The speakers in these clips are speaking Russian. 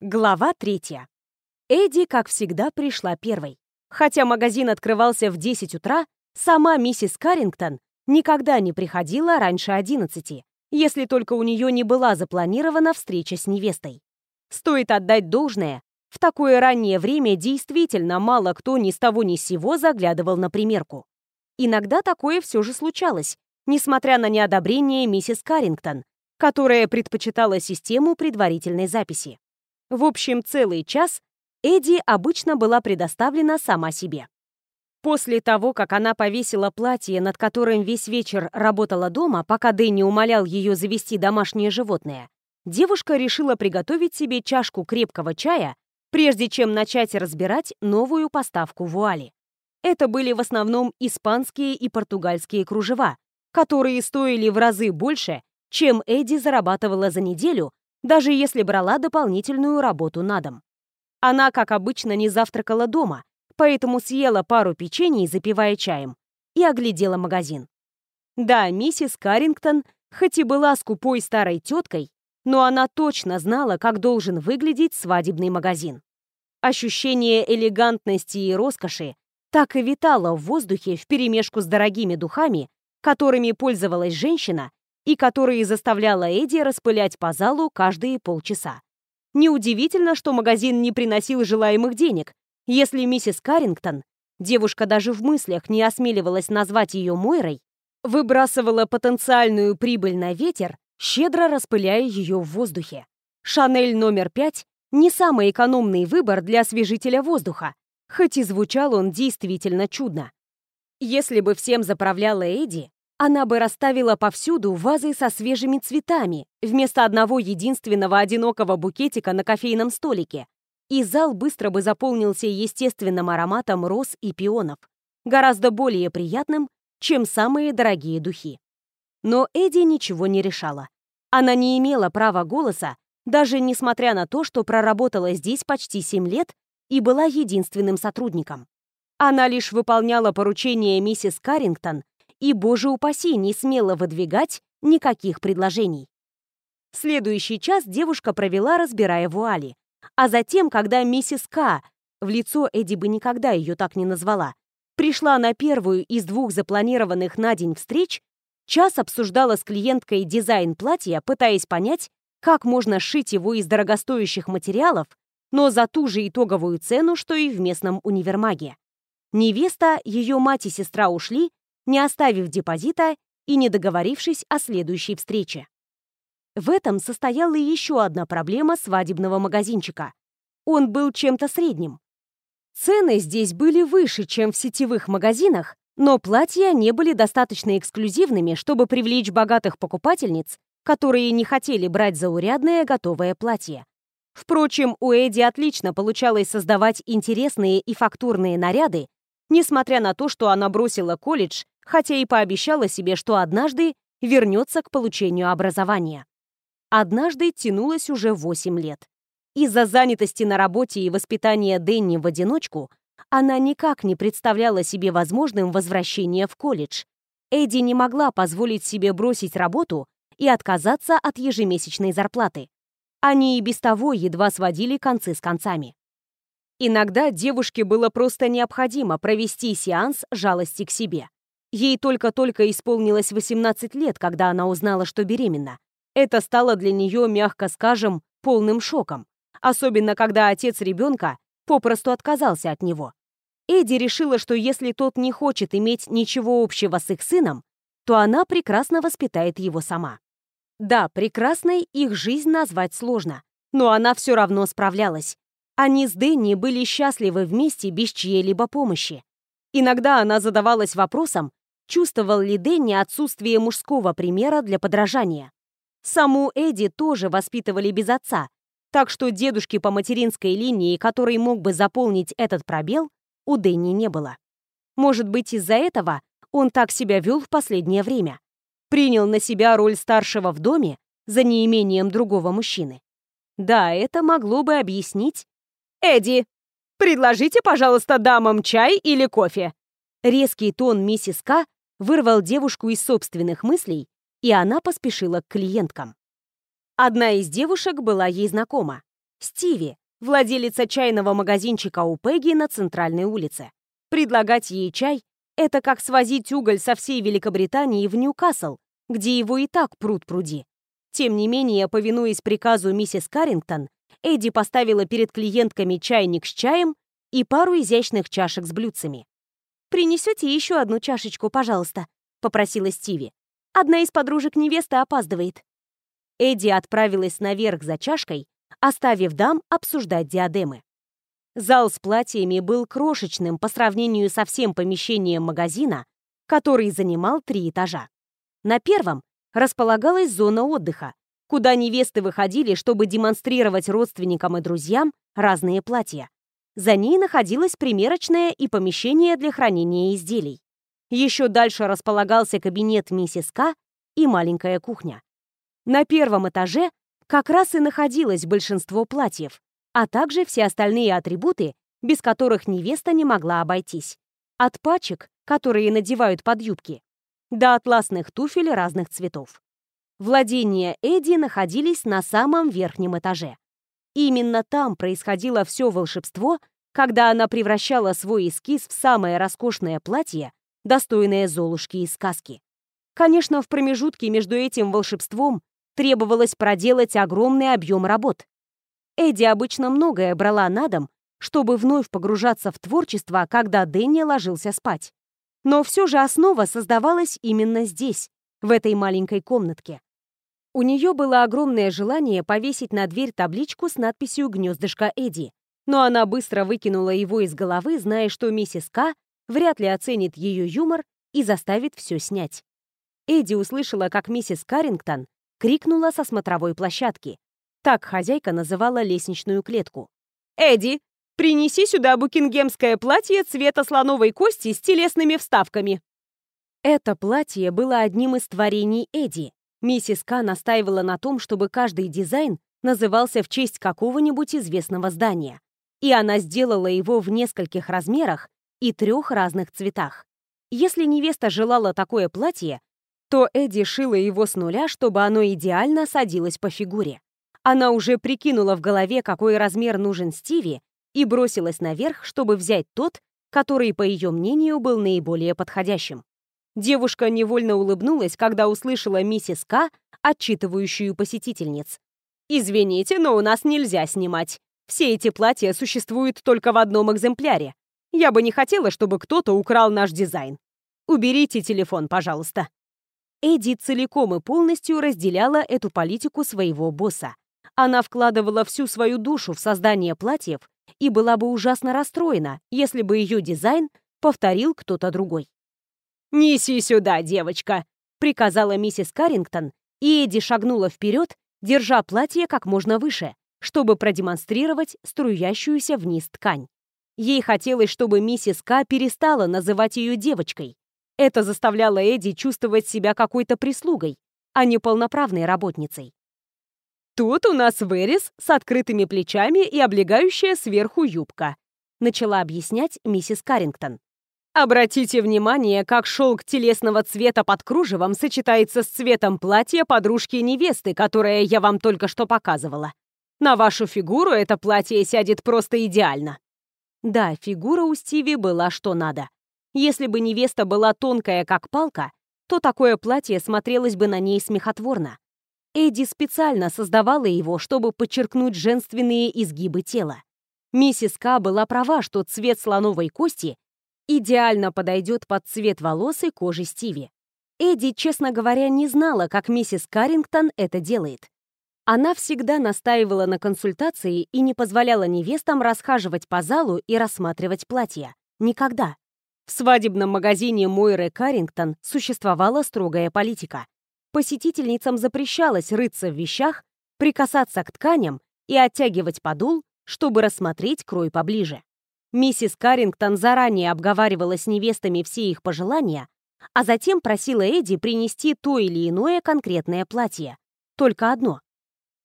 Глава третья. Эдди, как всегда, пришла первой. Хотя магазин открывался в 10 утра, сама миссис Каррингтон никогда не приходила раньше 11, если только у нее не была запланирована встреча с невестой. Стоит отдать должное, в такое раннее время действительно мало кто ни с того ни с сего заглядывал на примерку. Иногда такое все же случалось, несмотря на неодобрение миссис Каррингтон, которая предпочитала систему предварительной записи. В общем, целый час Эдди обычно была предоставлена сама себе. После того, как она повесила платье, над которым весь вечер работала дома, пока Дэнни умолял ее завести домашнее животное, девушка решила приготовить себе чашку крепкого чая, прежде чем начать разбирать новую поставку вуали. Это были в основном испанские и португальские кружева, которые стоили в разы больше, чем Эдди зарабатывала за неделю, даже если брала дополнительную работу на дом. Она, как обычно, не завтракала дома, поэтому съела пару печений, запивая чаем, и оглядела магазин. Да, миссис Каррингтон, хоть и была скупой старой теткой, но она точно знала, как должен выглядеть свадебный магазин. Ощущение элегантности и роскоши так и витало в воздухе вперемешку с дорогими духами, которыми пользовалась женщина, и которые заставляла Эдди распылять по залу каждые полчаса. Неудивительно, что магазин не приносил желаемых денег, если миссис Каррингтон, девушка даже в мыслях не осмеливалась назвать ее Мойрой, выбрасывала потенциальную прибыль на ветер, щедро распыляя ее в воздухе. Шанель номер пять не самый экономный выбор для освежителя воздуха, хоть и звучал он действительно чудно. Если бы всем заправляла Эдди, она бы расставила повсюду вазы со свежими цветами вместо одного единственного одинокого букетика на кофейном столике, и зал быстро бы заполнился естественным ароматом роз и пионов, гораздо более приятным, чем самые дорогие духи. Но Эдди ничего не решала. Она не имела права голоса, даже несмотря на то, что проработала здесь почти 7 лет и была единственным сотрудником. Она лишь выполняла поручения миссис Каррингтон и, боже упаси, не смела выдвигать никаких предложений. Следующий час девушка провела, разбирая вуали. А затем, когда миссис К, в лицо Эдди бы никогда ее так не назвала, пришла на первую из двух запланированных на день встреч, час обсуждала с клиенткой дизайн платья, пытаясь понять, как можно сшить его из дорогостоящих материалов, но за ту же итоговую цену, что и в местном универмаге. Невеста, ее мать и сестра ушли, не оставив депозита и не договорившись о следующей встрече. В этом состояла еще одна проблема свадебного магазинчика. Он был чем-то средним. Цены здесь были выше, чем в сетевых магазинах, но платья не были достаточно эксклюзивными, чтобы привлечь богатых покупательниц, которые не хотели брать заурядное готовое платье. Впрочем, у Эдди отлично получалось создавать интересные и фактурные наряды, несмотря на то, что она бросила колледж хотя и пообещала себе, что однажды вернется к получению образования. Однажды тянулось уже 8 лет. Из-за занятости на работе и воспитания Дэнни в одиночку она никак не представляла себе возможным возвращение в колледж. Эдди не могла позволить себе бросить работу и отказаться от ежемесячной зарплаты. Они и без того едва сводили концы с концами. Иногда девушке было просто необходимо провести сеанс жалости к себе. Ей только-только исполнилось 18 лет, когда она узнала, что беременна. Это стало для нее, мягко скажем, полным шоком. Особенно, когда отец ребенка попросту отказался от него. Эдди решила, что если тот не хочет иметь ничего общего с их сыном, то она прекрасно воспитает его сама. Да, прекрасной их жизнь назвать сложно, но она все равно справлялась. Они с Дэнни были счастливы вместе без чьей-либо помощи. Иногда она задавалась вопросом, Чувствовал ли Дэнни отсутствие мужского примера для подражания? Саму Эдди тоже воспитывали без отца, так что дедушки по материнской линии, который мог бы заполнить этот пробел, у Дэнни не было. Может быть, из-за этого он так себя вел в последнее время. Принял на себя роль старшего в доме за неимением другого мужчины. Да, это могло бы объяснить. «Эдди, предложите, пожалуйста, дамам чай или кофе». Резкий тон миссис К вырвал девушку из собственных мыслей, и она поспешила к клиенткам. Одна из девушек была ей знакома. Стиви, владелица чайного магазинчика у Пегги на центральной улице. Предлагать ей чай — это как свозить уголь со всей Великобритании в Ньюкасл, где его и так пруд пруди. Тем не менее, повинуясь приказу миссис Каррингтон, Эдди поставила перед клиентками чайник с чаем и пару изящных чашек с блюдцами. «Принесете еще одну чашечку, пожалуйста», — попросила Стиви. «Одна из подружек невесты опаздывает». Эдди отправилась наверх за чашкой, оставив дам обсуждать диадемы. Зал с платьями был крошечным по сравнению со всем помещением магазина, который занимал три этажа. На первом располагалась зона отдыха, куда невесты выходили, чтобы демонстрировать родственникам и друзьям разные платья. За ней находилась примерочная и помещение для хранения изделий. Еще дальше располагался кабинет миссис К и маленькая кухня. На первом этаже как раз и находилось большинство платьев, а также все остальные атрибуты, без которых невеста не могла обойтись. От пачек, которые надевают под юбки, до атласных туфель разных цветов. Владения Эдди находились на самом верхнем этаже. Именно там происходило все волшебство, когда она превращала свой эскиз в самое роскошное платье, достойное Золушки из сказки. Конечно, в промежутке между этим волшебством требовалось проделать огромный объем работ. Эдди обычно многое брала на дом, чтобы вновь погружаться в творчество, когда Дэнни ложился спать. Но все же основа создавалась именно здесь, в этой маленькой комнатке. У нее было огромное желание повесить на дверь табличку с надписью «Гнездышко Эдди», но она быстро выкинула его из головы, зная, что миссис К вряд ли оценит ее юмор и заставит все снять. Эдди услышала, как миссис Каррингтон крикнула со смотровой площадки. Так хозяйка называла лестничную клетку. «Эдди, принеси сюда букингемское платье цвета слоновой кости с телесными вставками». Это платье было одним из творений Эдди, Миссис К настаивала на том, чтобы каждый дизайн назывался в честь какого-нибудь известного здания. И она сделала его в нескольких размерах и трех разных цветах. Если невеста желала такое платье, то Эдди шила его с нуля, чтобы оно идеально садилось по фигуре. Она уже прикинула в голове, какой размер нужен Стиви, и бросилась наверх, чтобы взять тот, который, по ее мнению, был наиболее подходящим. Девушка невольно улыбнулась, когда услышала миссис К, отчитывающую посетительниц. «Извините, но у нас нельзя снимать. Все эти платья существуют только в одном экземпляре. Я бы не хотела, чтобы кто-то украл наш дизайн. Уберите телефон, пожалуйста». Эдди целиком и полностью разделяла эту политику своего босса. Она вкладывала всю свою душу в создание платьев и была бы ужасно расстроена, если бы ее дизайн повторил кто-то другой. «Неси сюда, девочка!» — приказала миссис Каррингтон, и Эдди шагнула вперед, держа платье как можно выше, чтобы продемонстрировать струящуюся вниз ткань. Ей хотелось, чтобы миссис К перестала называть ее девочкой. Это заставляло Эдди чувствовать себя какой-то прислугой, а не полноправной работницей. «Тут у нас вырез с открытыми плечами и облегающая сверху юбка», начала объяснять миссис Каррингтон. Обратите внимание, как шелк телесного цвета под кружевом сочетается с цветом платья подружки-невесты, которое я вам только что показывала. На вашу фигуру это платье сядет просто идеально. Да, фигура у Стиви была что надо. Если бы невеста была тонкая, как палка, то такое платье смотрелось бы на ней смехотворно. Эдди специально создавала его, чтобы подчеркнуть женственные изгибы тела. Миссис К была права, что цвет слоновой кости идеально подойдет под цвет волос и кожи Стиви. Эдди, честно говоря, не знала, как миссис Каррингтон это делает. Она всегда настаивала на консультации и не позволяла невестам расхаживать по залу и рассматривать платья. Никогда. В свадебном магазине Мойры Каррингтон существовала строгая политика. Посетительницам запрещалось рыться в вещах, прикасаться к тканям и оттягивать подол, чтобы рассмотреть крой поближе. Миссис Каррингтон заранее обговаривала с невестами все их пожелания, а затем просила Эдди принести то или иное конкретное платье. Только одно.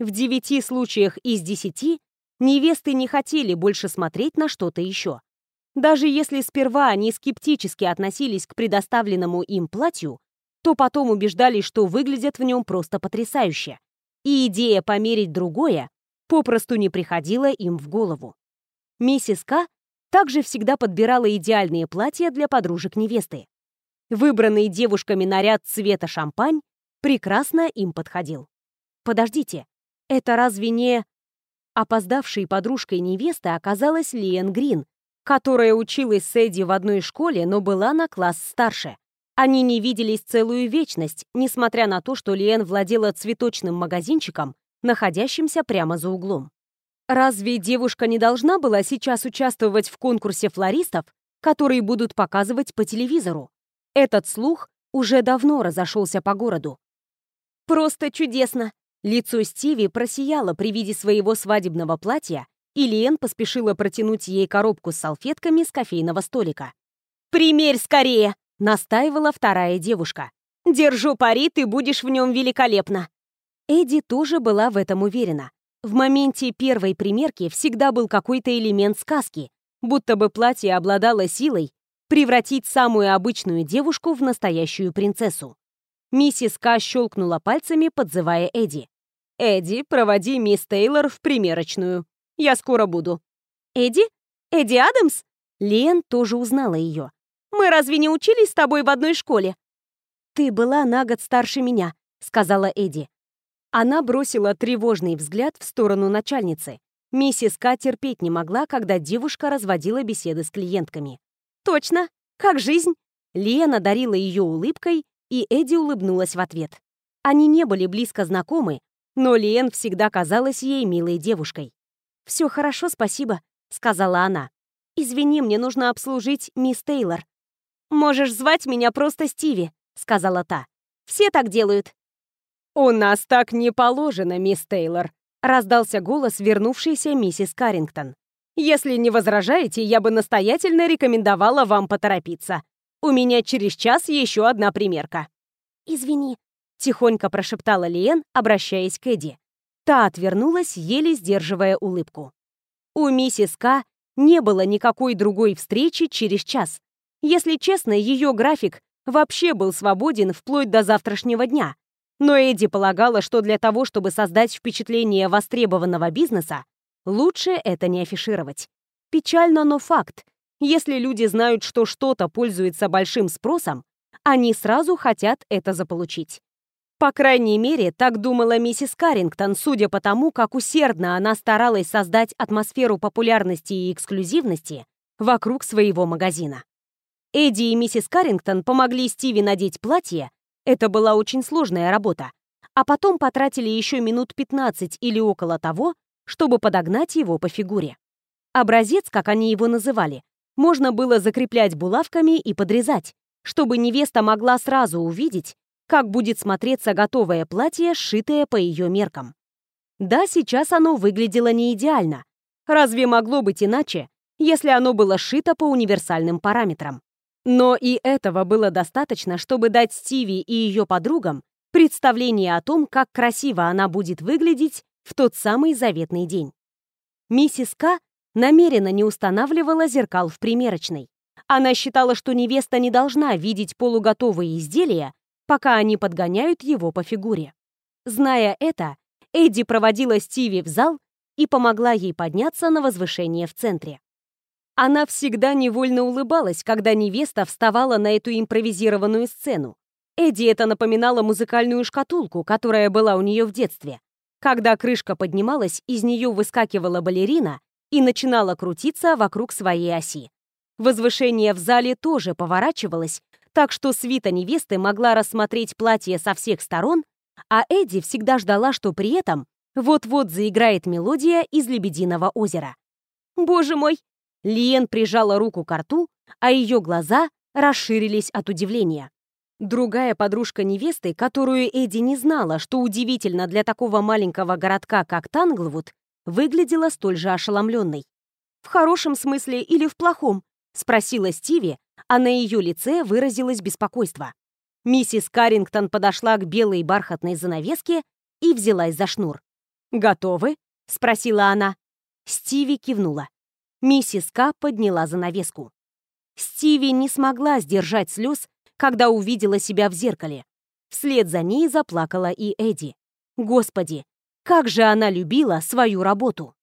В девяти случаях из десяти невесты не хотели больше смотреть на что-то еще. Даже если сперва они скептически относились к предоставленному им платью, то потом убеждались, что выглядят в нем просто потрясающе. И идея померить другое попросту не приходило им в голову. Миссис К также всегда подбирала идеальные платья для подружек невесты. Выбранный девушками наряд цвета шампань прекрасно им подходил. Подождите, это разве не... Опоздавшей подружкой невесты оказалась Лиэн Грин, которая училась с Эдди в одной школе, но была на класс старше. Они не виделись целую вечность, несмотря на то, что Лиэн владела цветочным магазинчиком, находящимся прямо за углом. Разве девушка не должна была сейчас участвовать в конкурсе флористов, которые будут показывать по телевизору? Этот слух уже давно разошелся по городу. «Просто чудесно!» Лицо Стиви просияло при виде своего свадебного платья, и Лиэн поспешила протянуть ей коробку с салфетками с кофейного столика. «Примерь скорее!» — настаивала вторая девушка. «Держу пари, ты будешь в нем великолепно!» Эдди тоже была в этом уверена. В моменте первой примерки всегда был какой-то элемент сказки, будто бы платье обладало силой превратить самую обычную девушку в настоящую принцессу. Миссис К щелкнула пальцами, подзывая Эдди. «Эдди, проводи мисс Тейлор в примерочную. Я скоро буду». «Эдди? Эдди Адамс?» Лен тоже узнала ее. «Мы разве не учились с тобой в одной школе?» «Ты была на год старше меня», — сказала Эдди. Она бросила тревожный взгляд в сторону начальницы. Миссис К терпеть не могла, когда девушка разводила беседы с клиентками. «Точно! Как жизнь?» Лена дарила ее улыбкой, и Эдди улыбнулась в ответ. Они не были близко знакомы, но Лен всегда казалась ей милой девушкой. «Все хорошо, спасибо», — сказала она. «Извини, мне нужно обслужить мисс Тейлор». «Можешь звать меня просто Стиви», — сказала та. «Все так делают». «У нас так не положено, мисс Тейлор», — раздался голос вернувшейся миссис Каррингтон. «Если не возражаете, я бы настоятельно рекомендовала вам поторопиться. У меня через час еще одна примерка». «Извини», — тихонько прошептала Лиэн, обращаясь к Эдди. Та отвернулась, еле сдерживая улыбку. У миссис К не было никакой другой встречи через час. Если честно, ее график вообще был свободен вплоть до завтрашнего дня. Но Эдди полагала, что для того, чтобы создать впечатление востребованного бизнеса, лучше это не афишировать. Печально, но факт. Если люди знают, что что-то пользуется большим спросом, они сразу хотят это заполучить. По крайней мере, так думала миссис Каррингтон, судя по тому, как усердно она старалась создать атмосферу популярности и эксклюзивности вокруг своего магазина. Эдди и миссис Каррингтон помогли Стиви надеть платье, это была очень сложная работа. А потом потратили еще минут 15 или около того, чтобы подогнать его по фигуре. Образец, как они его называли, можно было закреплять булавками и подрезать, чтобы невеста могла сразу увидеть, как будет смотреться готовое платье, сшитое по ее меркам. Да, сейчас оно выглядело не идеально. Разве могло быть иначе, если оно было сшито по универсальным параметрам? Но и этого было достаточно, чтобы дать Стиви и ее подругам представление о том, как красиво она будет выглядеть в тот самый заветный день. Миссис К намеренно не устанавливала зеркал в примерочной. Она считала, что невеста не должна видеть полуготовые изделия, пока они подгоняют его по фигуре. Зная это, Эдди проводила Стиви в зал и помогла ей подняться на возвышение в центре. Она всегда невольно улыбалась, когда невеста вставала на эту импровизированную сцену. Эдди это напоминало музыкальную шкатулку, которая была у нее в детстве. Когда крышка поднималась, из нее выскакивала балерина и начинала крутиться вокруг своей оси. Возвышение в зале тоже поворачивалось, так что свита невесты могла рассмотреть платье со всех сторон, а Эдди всегда ждала, что при этом вот-вот заиграет мелодия из «Лебединого озера». «Боже мой, Лиен прижала руку к рту, а ее глаза расширились от удивления. Другая подружка невесты, которую Эдди не знала, что удивительно для такого маленького городка, как Танглвуд, выглядела столь же ошеломленной. «В хорошем смысле или в плохом?» — спросила Стиви, а на ее лице выразилось беспокойство. Миссис Каррингтон подошла к белой бархатной занавеске и взялась за шнур. «Готовы?» — спросила она. Стиви кивнула. Миссис К подняла занавеску. Стиви не смогла сдержать слез, когда увидела себя в зеркале. Вслед за ней заплакала и Эдди. Господи, Как же она любила свою работу!